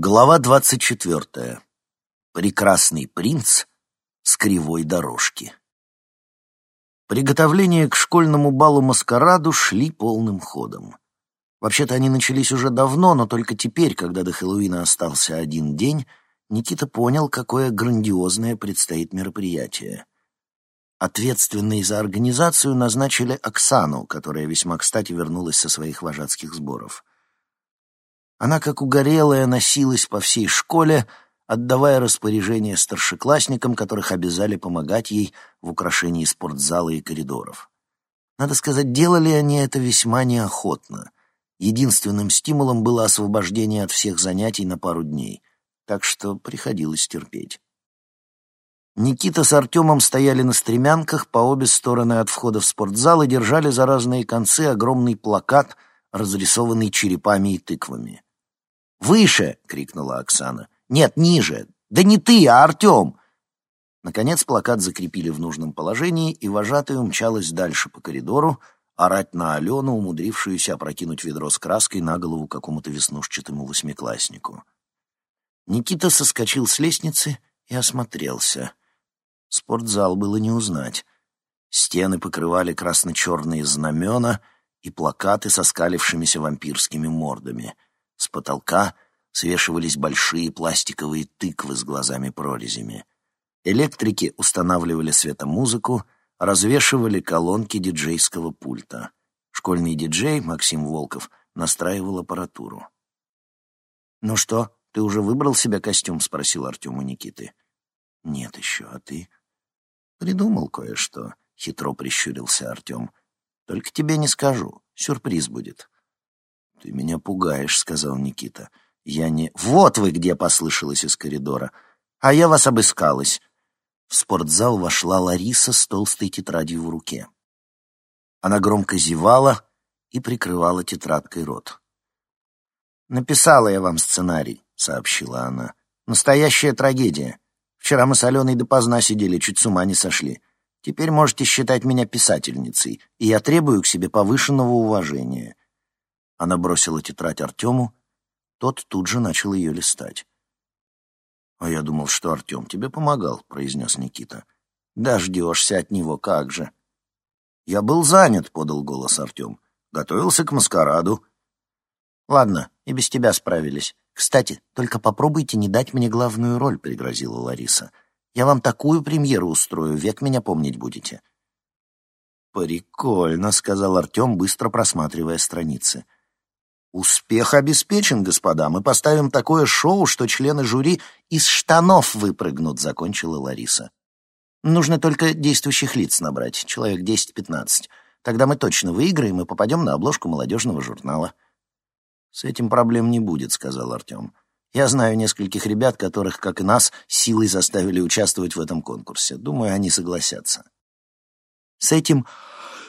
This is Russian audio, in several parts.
Глава двадцать четвертая. Прекрасный принц с кривой дорожки. Приготовления к школьному балу-маскараду шли полным ходом. Вообще-то они начались уже давно, но только теперь, когда до Хэллоуина остался один день, Никита понял, какое грандиозное предстоит мероприятие. Ответственной за организацию назначили Оксану, которая весьма кстати вернулась со своих вожатских сборов. Она, как угорелая, носилась по всей школе, отдавая распоряжения старшеклассникам, которых обязали помогать ей в украшении спортзала и коридоров. Надо сказать, делали они это весьма неохотно. Единственным стимулом было освобождение от всех занятий на пару дней, так что приходилось терпеть. Никита с Артемом стояли на стремянках по обе стороны от входа в спортзал и держали за разные концы огромный плакат, разрисованный черепами и тыквами. «Выше!» — крикнула Оксана. «Нет, ниже! Да не ты, а Артем!» Наконец плакат закрепили в нужном положении, и вожатая умчалась дальше по коридору, орать на Алену, умудрившуюся опрокинуть ведро с краской на голову какому-то веснушчатому восьмикласснику. Никита соскочил с лестницы и осмотрелся. Спортзал было не узнать. Стены покрывали красно-черные знамена и плакаты со скалившимися вампирскими мордами — с потолка свешивались большие пластиковые тыквы с глазами-прорезями. Электрики устанавливали светомузыку, развешивали колонки диджейского пульта. Школьный диджей Максим Волков настраивал аппаратуру. «Ну что, ты уже выбрал себе костюм?» — спросил Артем у Никиты. «Нет еще, а ты?» «Придумал кое-что», — хитро прищурился Артем. «Только тебе не скажу, сюрприз будет». «Ты меня пугаешь», — сказал Никита. «Я не...» «Вот вы где!» — послышалось из коридора. «А я вас обыскалась». В спортзал вошла Лариса с толстой тетрадью в руке. Она громко зевала и прикрывала тетрадкой рот. «Написала я вам сценарий», — сообщила она. «Настоящая трагедия. Вчера мы с Аленой допоздна сидели, чуть с ума не сошли. Теперь можете считать меня писательницей, и я требую к себе повышенного уважения. Она бросила тетрадь Артему, тот тут же начал ее листать. «А я думал, что Артем тебе помогал», — произнес Никита. «Дождешься от него, как же». «Я был занят», — подал голос Артем. «Готовился к маскараду». «Ладно, и без тебя справились. Кстати, только попробуйте не дать мне главную роль», — пригрозила Лариса. «Я вам такую премьеру устрою, век меня помнить будете». «Прикольно», — сказал Артем, быстро просматривая страницы. Успех обеспечен, господа. Мы поставим такое шоу, что члены жюри из штанов выпрыгнут, закончила Лариса. Нужно только действующих лиц набрать, человек 10-15. Тогда мы точно выиграем и попадем на обложку молодежного журнала. С этим проблем не будет, сказал Артем. Я знаю нескольких ребят, которых, как и нас, силой заставили участвовать в этом конкурсе. Думаю, они согласятся. С этим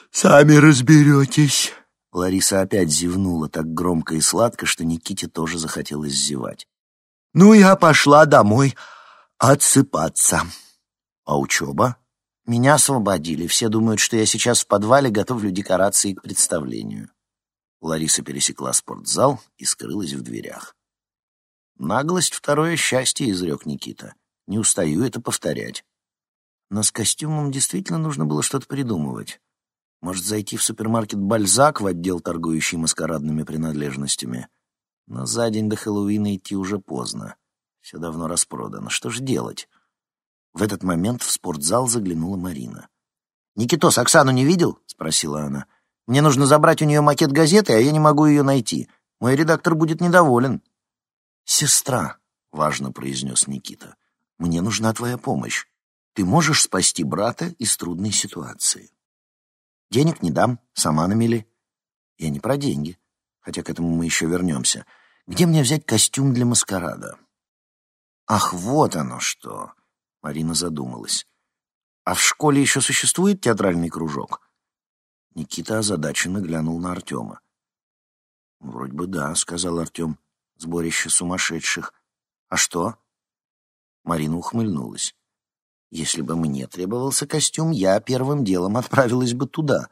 сами разберетесь. Лариса опять зевнула так громко и сладко, что Никите тоже захотелось зевать. «Ну, я пошла домой отсыпаться». «А учеба?» «Меня освободили. Все думают, что я сейчас в подвале готовлю декорации к представлению». Лариса пересекла спортзал и скрылась в дверях. «Наглость — второе счастье», — изрек Никита. «Не устаю это повторять». Но с костюмом действительно нужно было что-то придумывать. Может, зайти в супермаркет «Бальзак» в отдел, торгующий маскарадными принадлежностями? Но за день до Хэллоуина идти уже поздно. Все давно распродано. Что же делать? В этот момент в спортзал заглянула Марина. «Никитос, Оксану не видел?» — спросила она. «Мне нужно забрать у нее макет газеты, а я не могу ее найти. Мой редактор будет недоволен». «Сестра», — важно произнес Никита, — «мне нужна твоя помощь. Ты можешь спасти брата из трудной ситуации». Денег не дам, сама намели. Я не про деньги, хотя к этому мы еще вернемся. Где мне взять костюм для маскарада? Ах, вот оно что! Марина задумалась. А в школе еще существует театральный кружок? Никита озадаченно глянул на Артема. «Вроде бы да», — сказал Артем. «Сборище сумасшедших. А что?» Марина ухмыльнулась. Если бы мне требовался костюм, я первым делом отправилась бы туда.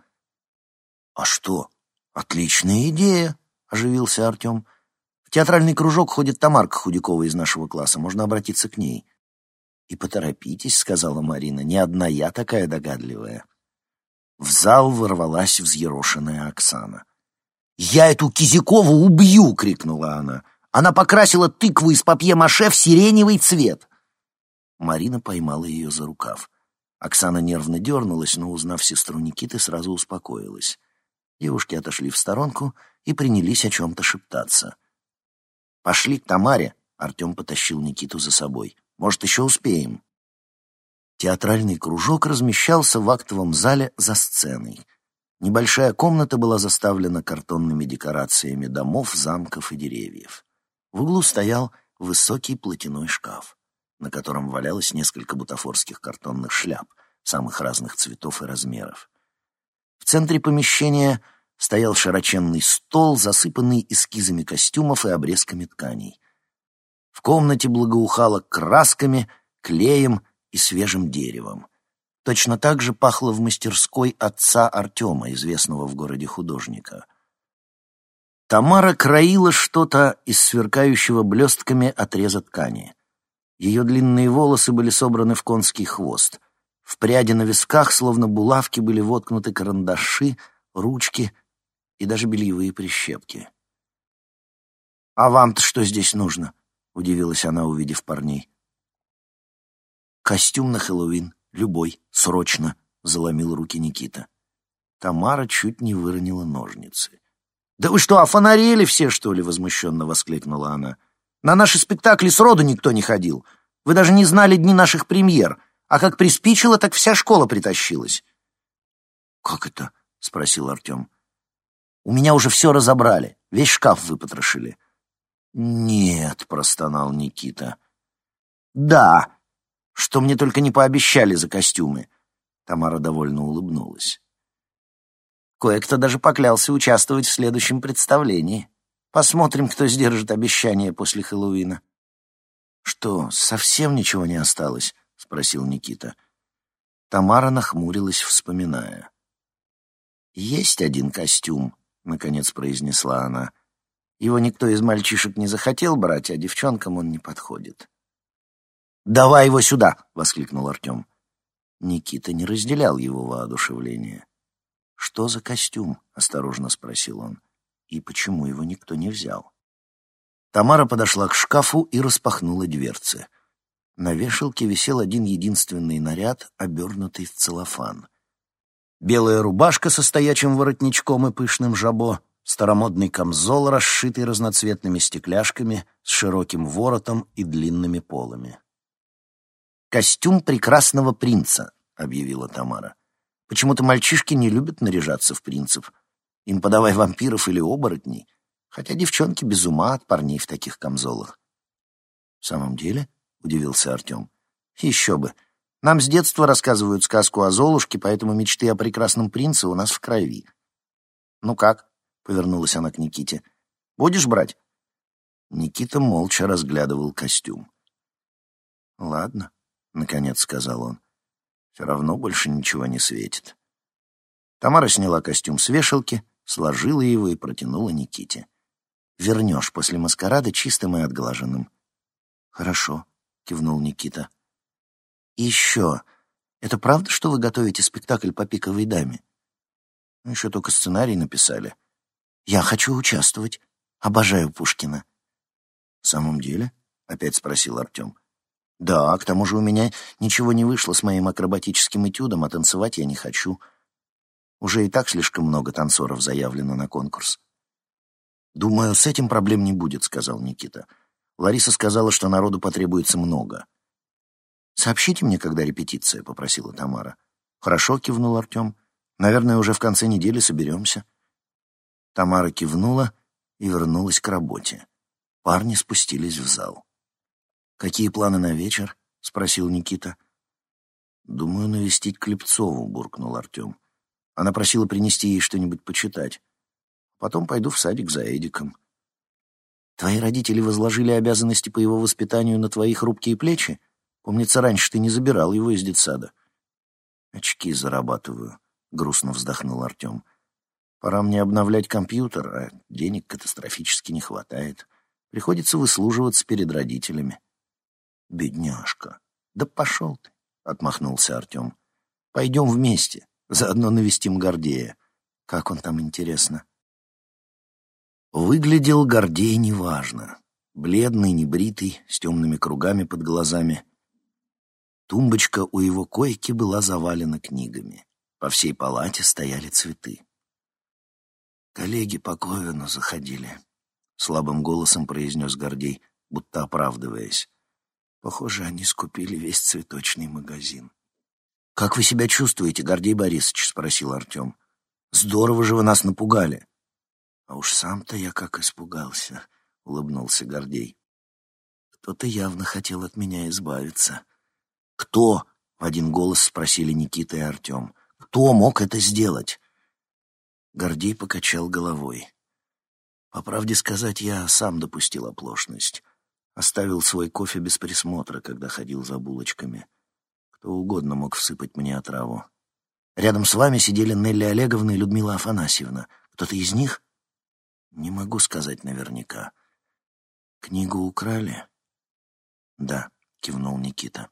— А что? Отличная идея, — оживился Артем. — В театральный кружок ходит Тамарка Худякова из нашего класса, можно обратиться к ней. «И поторопитесь», — сказала Марина, — «не одна я такая догадливая». В зал ворвалась взъерошенная Оксана. «Я эту Кизякову убью!» — крикнула она. «Она покрасила тыкву из папье-маше в сиреневый цвет!» Марина поймала ее за рукав. Оксана нервно дернулась, но, узнав сестру Никиты, сразу успокоилась. Девушки отошли в сторонку и принялись о чем-то шептаться. «Пошли к Тамаре!» — Артем потащил Никиту за собой. «Может, еще успеем?» Театральный кружок размещался в актовом зале за сценой. Небольшая комната была заставлена картонными декорациями домов, замков и деревьев. В углу стоял высокий платяной шкаф на котором валялось несколько бутафорских картонных шляп самых разных цветов и размеров. В центре помещения стоял широченный стол, засыпанный эскизами костюмов и обрезками тканей. В комнате благоухало красками, клеем и свежим деревом. Точно так же пахло в мастерской отца Артема, известного в городе художника. Тамара краила что-то из сверкающего блестками отреза ткани. Ее длинные волосы были собраны в конский хвост. В пряди на висках, словно булавки, были воткнуты карандаши, ручки и даже бельевые прищепки. «А вам-то что здесь нужно?» — удивилась она, увидев парней. «Костюм на Хэллоуин. Любой. Срочно!» — заломил руки Никита. Тамара чуть не выронила ножницы. «Да вы что, офонарели все, что ли?» — возмущенно воскликнула она. На наши спектакли сроду никто не ходил. Вы даже не знали дни наших премьер. А как приспичило, так вся школа притащилась. «Как это?» — спросил Артем. «У меня уже все разобрали. Весь шкаф выпотрошили». «Нет», — простонал Никита. «Да, что мне только не пообещали за костюмы». Тамара довольно улыбнулась. Кое-кто даже поклялся участвовать в следующем представлении. Посмотрим, кто сдержит обещание после Хэллоуина. «Что, совсем ничего не осталось?» — спросил Никита. Тамара нахмурилась, вспоминая. «Есть один костюм», — наконец произнесла она. «Его никто из мальчишек не захотел брать, а девчонкам он не подходит». «Давай его сюда!» — воскликнул Артем. Никита не разделял его воодушевление. «Что за костюм?» — осторожно спросил он и почему его никто не взял. Тамара подошла к шкафу и распахнула дверцы. На вешалке висел один единственный наряд, обернутый в целлофан. Белая рубашка со стоячим воротничком и пышным жабо, старомодный камзол, расшитый разноцветными стекляшками, с широким воротом и длинными полами. «Костюм прекрасного принца», — объявила Тамара. «Почему-то мальчишки не любят наряжаться в принцев. Им подавай вампиров или оборотней, хотя девчонки без ума от парней в таких камзолах. — В самом деле? — удивился Артем. — Еще бы. Нам с детства рассказывают сказку о Золушке, поэтому мечты о прекрасном принце у нас в крови. — Ну как? — повернулась она к Никите. — Будешь брать? Никита молча разглядывал костюм. — Ладно, — наконец сказал он. — Все равно больше ничего не светит. Тамара сняла костюм с вешалки, сложила его и протянула Никите. «Вернешь после маскарада чистым и отглаженным». «Хорошо», — кивнул Никита. «И еще, это правда, что вы готовите спектакль по пиковой даме?» «Ну, еще только сценарий написали». «Я хочу участвовать. Обожаю Пушкина». «В самом деле?» — опять спросил Артем. «Да, к тому же у меня ничего не вышло с моим акробатическим этюдом, а танцевать я не хочу». Уже и так слишком много танцоров заявлено на конкурс. «Думаю, с этим проблем не будет», — сказал Никита. Лариса сказала, что народу потребуется много. «Сообщите мне, когда репетиция», — попросила Тамара. «Хорошо», — кивнул Артем. «Наверное, уже в конце недели соберемся». Тамара кивнула и вернулась к работе. Парни спустились в зал. «Какие планы на вечер?» — спросил Никита. «Думаю, навестить Клепцову», — буркнул Артем. Она просила принести ей что-нибудь почитать. Потом пойду в садик за Эдиком. Твои родители возложили обязанности по его воспитанию на твои хрупкие плечи? Помнится, раньше ты не забирал его из детсада. Очки зарабатываю, — грустно вздохнул Артем. Пора мне обновлять компьютер, а денег катастрофически не хватает. Приходится выслуживаться перед родителями. Бедняжка. Да пошел ты, отмахнулся Артем. Пойдем вместе, заодно навестим Гордея. Как он там, интересно? Выглядел Гордей неважно. Бледный, небритый, с темными кругами под глазами. Тумбочка у его койки была завалена книгами. По всей палате стояли цветы. Коллеги по Ковину заходили. Слабым голосом произнес Гордей, будто оправдываясь. Похоже, они скупили весь цветочный магазин. «Как вы себя чувствуете, Гордей Борисович?» — спросил Артем. «Здорово же вы нас напугали». «А уж сам-то я как испугался», — улыбнулся Гордей. «Кто-то явно хотел от меня избавиться». «Кто?» — в один голос спросили Никита и Артем. «Кто мог это сделать?» Гордей покачал головой. По правде сказать, я сам допустил оплошность. Оставил свой кофе без присмотра, когда ходил за булочками. Кто угодно мог всыпать мне отраву. Рядом с вами сидели Нелли Олеговна и Людмила Афанасьевна. Кто-то из них? Не могу сказать наверняка. Книгу украли? Да, кивнул Никита.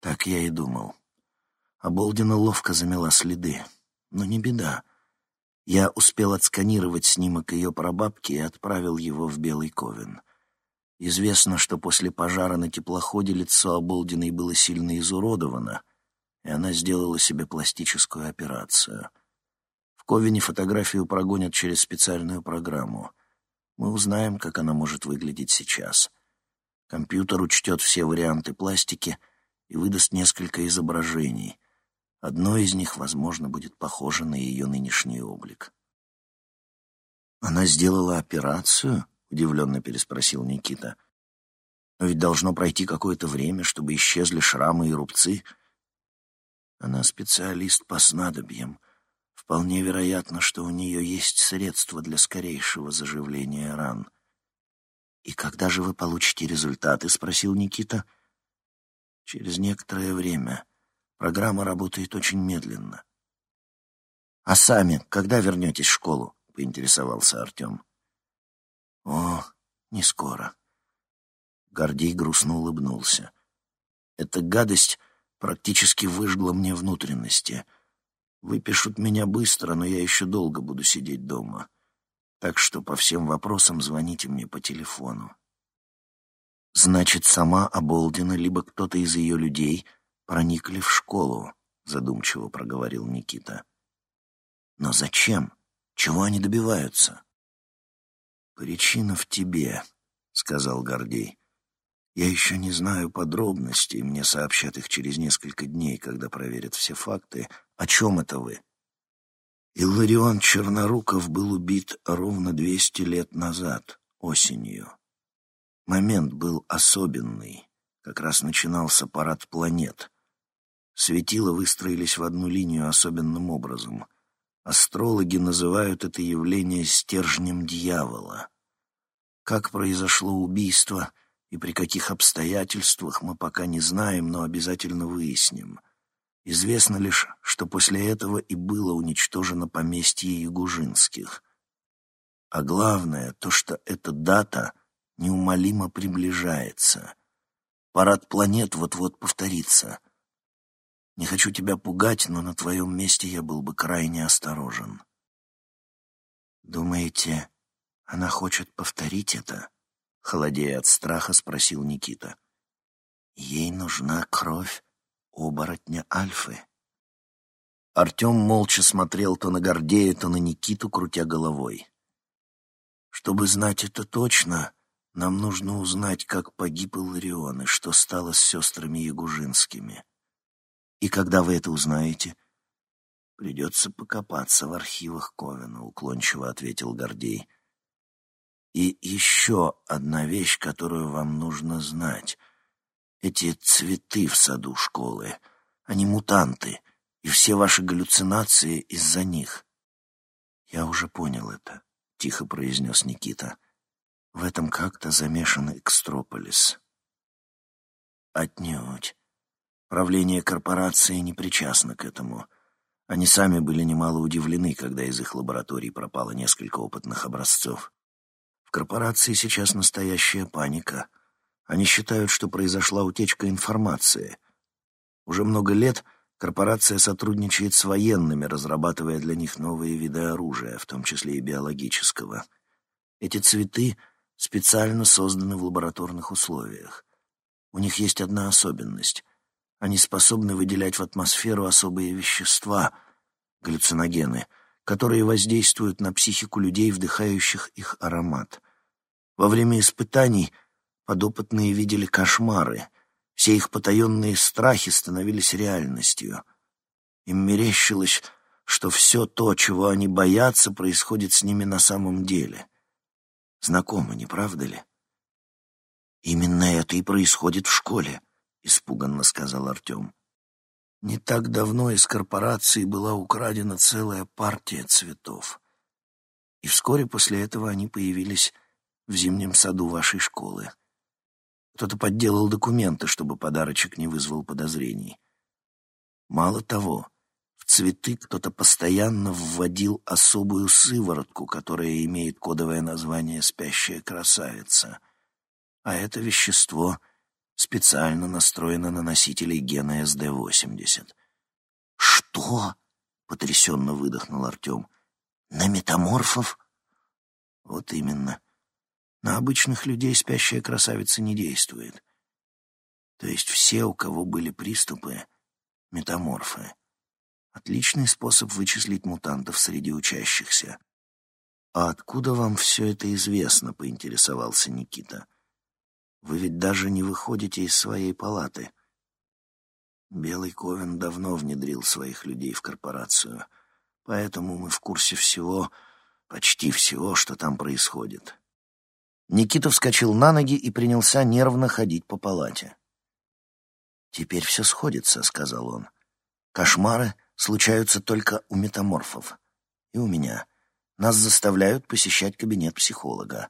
Так я и думал. Оболдина ловко замела следы. Но не беда. Я успел отсканировать снимок ее прабабки и отправил его в Белый Ковен. Известно, что после пожара на теплоходе лицо Оболдиной было сильно изуродовано, и она сделала себе пластическую операцию. В Ковине фотографию прогонят через специальную программу. Мы узнаем, как она может выглядеть сейчас. Компьютер учтет все варианты пластики и выдаст несколько изображений — Одно из них, возможно, будет похоже на ее нынешний облик. «Она сделала операцию?» — удивленно переспросил Никита. «Но ведь должно пройти какое-то время, чтобы исчезли шрамы и рубцы». Она специалист по снадобьям. Вполне вероятно, что у нее есть средства для скорейшего заживления ран. «И когда же вы получите результаты?» — спросил Никита. «Через некоторое время». Программа работает очень медленно. «А сами когда вернетесь в школу?» — поинтересовался Артем. «О, не скоро». Гордей грустно улыбнулся. «Эта гадость практически выжгла мне внутренности. Выпишут меня быстро, но я еще долго буду сидеть дома. Так что по всем вопросам звоните мне по телефону». Значит, сама Оболдина, либо кто-то из ее людей проникли в школу», — задумчиво проговорил Никита. «Но зачем? Чего они добиваются?» «Причина в тебе», — сказал Гордей. «Я еще не знаю подробностей, мне сообщат их через несколько дней, когда проверят все факты. О чем это вы?» Илларион Черноруков был убит ровно двести лет назад, осенью. Момент был особенный. Как раз начинался парад планет. Светила выстроились в одну линию особенным образом. Астрологи называют это явление стержнем дьявола. Как произошло убийство и при каких обстоятельствах мы пока не знаем, но обязательно выясним. Известно лишь, что после этого и было уничтожено поместье Ягужинских. А главное то, что эта дата неумолимо приближается. Парад планет вот-вот повторится — не хочу тебя пугать, но на твоем месте я был бы крайне осторожен. Думаете, она хочет повторить это? Холодея от страха, спросил Никита. Ей нужна кровь оборотня Альфы. Артем молча смотрел то на Гордея, то на Никиту, крутя головой. Чтобы знать это точно, нам нужно узнать, как погиб Иларион и что стало с сестрами Ягужинскими. И когда вы это узнаете? Придется покопаться в архивах Ковена, уклончиво ответил Гордей. И еще одна вещь, которую вам нужно знать. Эти цветы в саду школы, они мутанты, и все ваши галлюцинации из-за них. Я уже понял это, тихо произнес Никита. В этом как-то замешан Экстрополис. Отнюдь. Правление корпорации не причастно к этому. Они сами были немало удивлены, когда из их лабораторий пропало несколько опытных образцов. В корпорации сейчас настоящая паника. Они считают, что произошла утечка информации. Уже много лет корпорация сотрудничает с военными, разрабатывая для них новые виды оружия, в том числе и биологического. Эти цветы специально созданы в лабораторных условиях. У них есть одна особенность. Они способны выделять в атмосферу особые вещества, галлюциногены, которые воздействуют на психику людей, вдыхающих их аромат. Во время испытаний подопытные видели кошмары. Все их потаенные страхи становились реальностью. Им мерещилось, что все то, чего они боятся, происходит с ними на самом деле. Знакомо, не правда ли? «Именно это и происходит в школе», — испуганно сказал Артем. Не так давно из корпорации была украдена целая партия цветов. И вскоре после этого они появились в зимнем саду вашей школы. Кто-то подделал документы, чтобы подарочек не вызвал подозрений. Мало того, в цветы кто-то постоянно вводил особую сыворотку, которая имеет кодовое название «спящая красавица». А это вещество специально настроено на носителей гена СД-80. «Что?» — потрясенно выдохнул Артем. «На метаморфов?» «Вот именно. На обычных людей спящая красавица не действует. То есть все, у кого были приступы, — метаморфы. Отличный способ вычислить мутантов среди учащихся. «А откуда вам все это известно?» — поинтересовался Никита. Вы ведь даже не выходите из своей палаты. Белый Ковен давно внедрил своих людей в корпорацию, поэтому мы в курсе всего, почти всего, что там происходит. Никита вскочил на ноги и принялся нервно ходить по палате. «Теперь все сходится», — сказал он. «Кошмары случаются только у метаморфов. И у меня. Нас заставляют посещать кабинет психолога.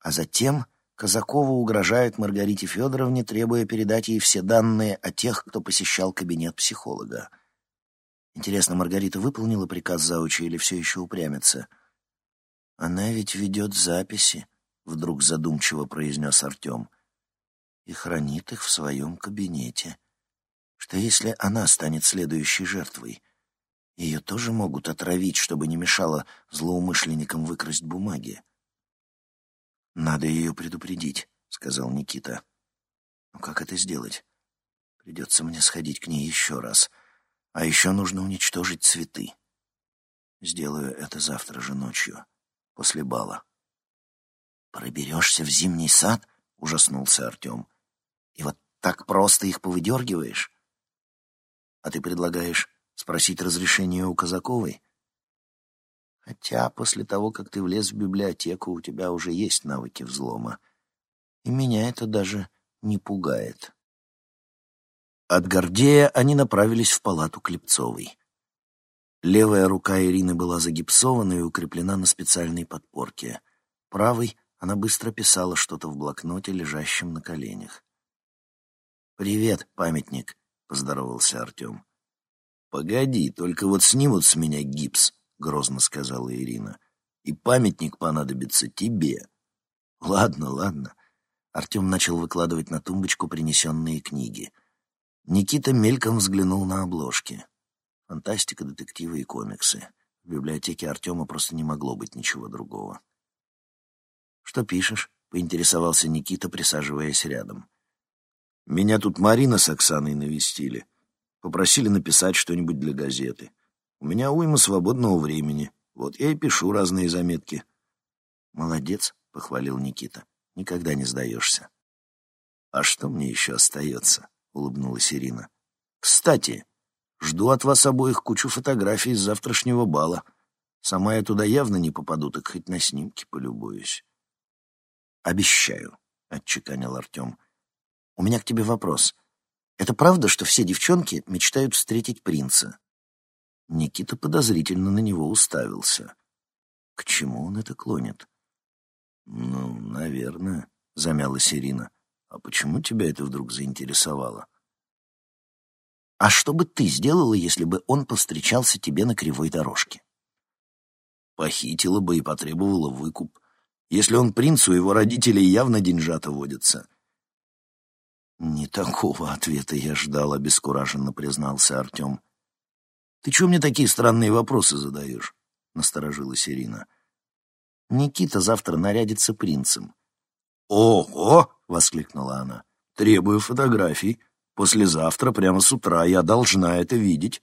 А затем Казакова угрожает Маргарите Федоровне, требуя передать ей все данные о тех, кто посещал кабинет психолога. Интересно, Маргарита выполнила приказ заучи или все еще упрямится? Она ведь ведет записи, — вдруг задумчиво произнес Артем, — и хранит их в своем кабинете. Что если она станет следующей жертвой? Ее тоже могут отравить, чтобы не мешало злоумышленникам выкрасть бумаги. «Надо ее предупредить», — сказал Никита. «Но как это сделать? Придется мне сходить к ней еще раз. А еще нужно уничтожить цветы. Сделаю это завтра же ночью, после бала». «Проберешься в зимний сад?» — ужаснулся Артем. «И вот так просто их повыдергиваешь?» «А ты предлагаешь спросить разрешение у Казаковой?» Хотя после того, как ты влез в библиотеку, у тебя уже есть навыки взлома. И меня это даже не пугает. От Гордея они направились в палату Клепцовой. Левая рука Ирины была загипсована и укреплена на специальной подпорке. Правой она быстро писала что-то в блокноте, лежащем на коленях. «Привет, памятник», — поздоровался Артем. «Погоди, только вот снимут с меня гипс», грозно сказала Ирина. «И памятник понадобится тебе». «Ладно, ладно». Артем начал выкладывать на тумбочку принесенные книги. Никита мельком взглянул на обложки. Фантастика, детективы и комиксы. В библиотеке Артема просто не могло быть ничего другого. «Что пишешь?» — поинтересовался Никита, присаживаясь рядом. «Меня тут Марина с Оксаной навестили. Попросили написать что-нибудь для газеты. У меня уйма свободного времени. Вот я и пишу разные заметки. Молодец, — похвалил Никита. Никогда не сдаешься. А что мне еще остается? — улыбнулась Ирина. Кстати, жду от вас обоих кучу фотографий с завтрашнего бала. Сама я туда явно не попаду, так хоть на снимки полюбуюсь. Обещаю, — отчеканил Артем. У меня к тебе вопрос. Это правда, что все девчонки мечтают встретить принца? Никита подозрительно на него уставился. К чему он это клонит? «Ну, наверное», — замялась Ирина. «А почему тебя это вдруг заинтересовало?» «А что бы ты сделала, если бы он повстречался тебе на кривой дорожке?» «Похитила бы и потребовала выкуп. Если он принц, у его родителей явно деньжата водятся. «Не такого ответа я ждал», — обескураженно признался Артем. «Ты чего мне такие странные вопросы задаешь?» — насторожилась Ирина. «Никита завтра нарядится принцем». «Ого!» — воскликнула она. «Требую фотографий. Послезавтра, прямо с утра, я должна это видеть».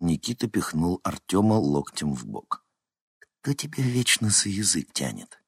Никита пихнул Артема локтем в бок. «Кто тебя вечно за язык тянет?»